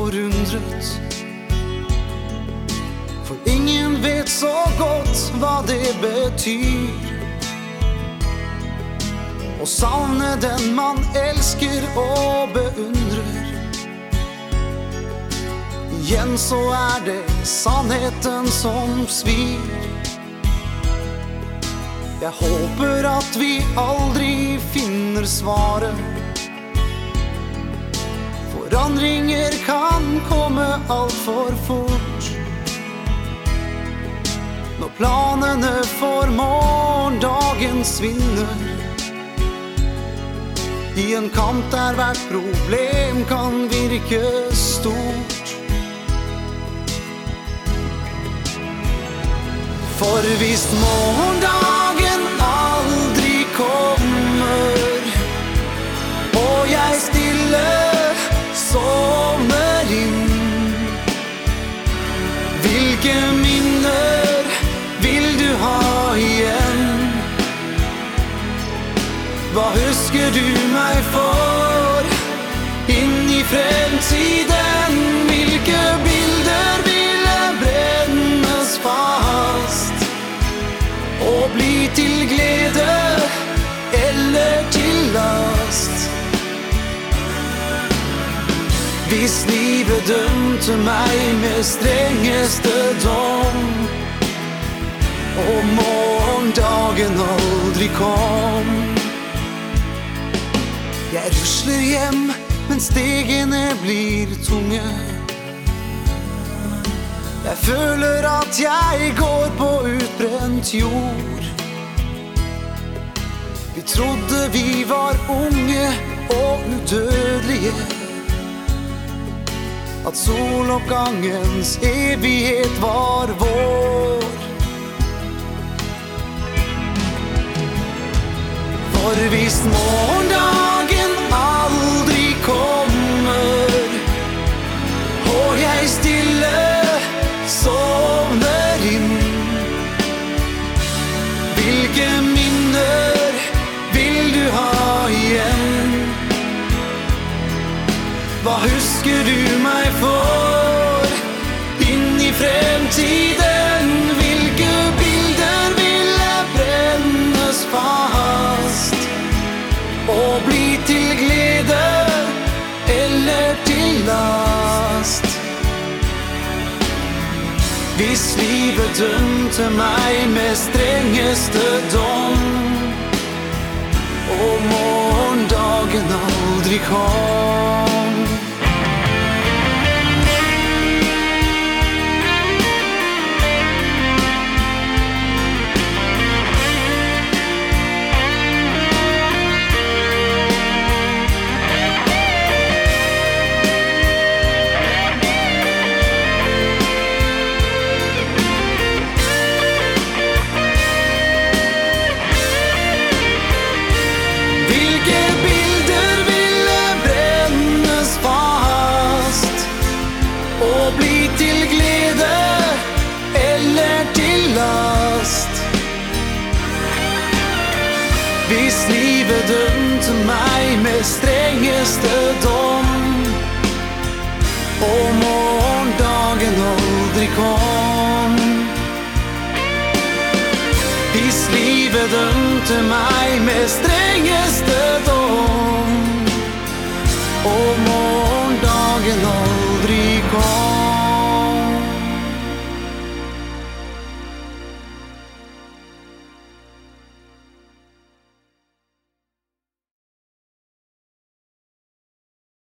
forundret. For ingen vet så godt hva det betyr. Å savne den man elsker og beundrer. Igjen så er det sannheten som svir. Jeg håper at vi aldri finner svaret. Forandringer kan komme altfor fort. Når planene for morgendagen svinner. I en kamp der hvert problem kan virke stort. For hvis morgendagen hvilke minner vil du ha igjen? Hva husker du meg for inn i fremtiden? Hvilke bilder ville brennes fast og bli til glede Hvis livet dømte meg med strengeste dom, og morgendagen aldri kom. Jeg rusler hjem, men stegene blir tunge. Jeg føler at jeg går på utbrent jord. Vi trodde vi var unge og udødelige. At soloppgangens evighet var vår. For hvis morgendagen Hva husker du meg for inn i fremtiden? Hvilke bilder ville brennes fast og bli til glede eller til last? Hvis livet dømte meg med strengeste dom, og morgendagen aldri kom. Hvis livet dømte meg med strengeste dom, og morgendagen aldri kom. Hvis livet dømte meg med strengeste dom